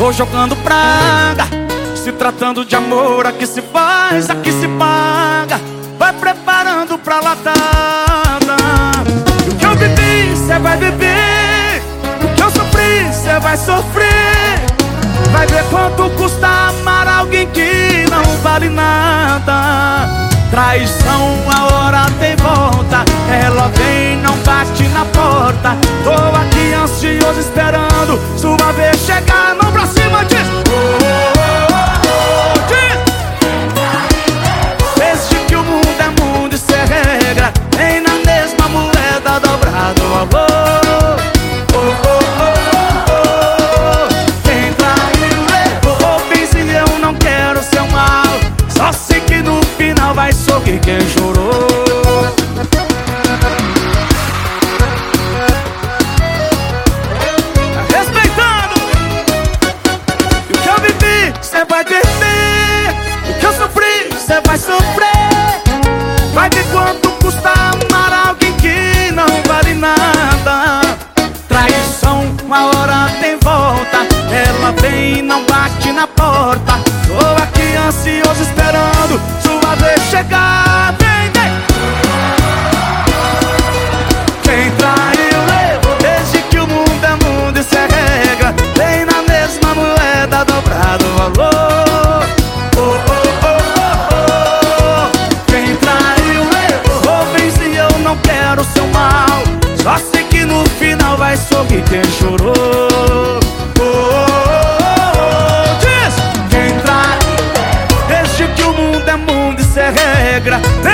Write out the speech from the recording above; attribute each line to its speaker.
Speaker 1: Tô jogando praga Se tratando de amor Aqui se faz, aqui se paga. Vai preparando pra latada. O que eu vivi, cê vai viver. O que eu sofri, cê vai sofrer. Vai ver quanto custa amar alguém que não vale nada. Traição, a hora tem volta. Ela vem, não bate na porta vai sorrir quem chorou cê vai perder O que eu sofri, cê vai sofrer. Vai ver quanto custa e não bate na porta. Tô aqui ansioso esperando Sua vez chegar. Vem, vem. Quem traiu levou Desde que o mundo é mundo, isso é regra Vem na mesma moeda dobrado o valor. Oh, oh, oh, oh, oh. Quem traiu levou Bem se eu não quero seu mal. Só sei que no final vai sorrir quem chorou regra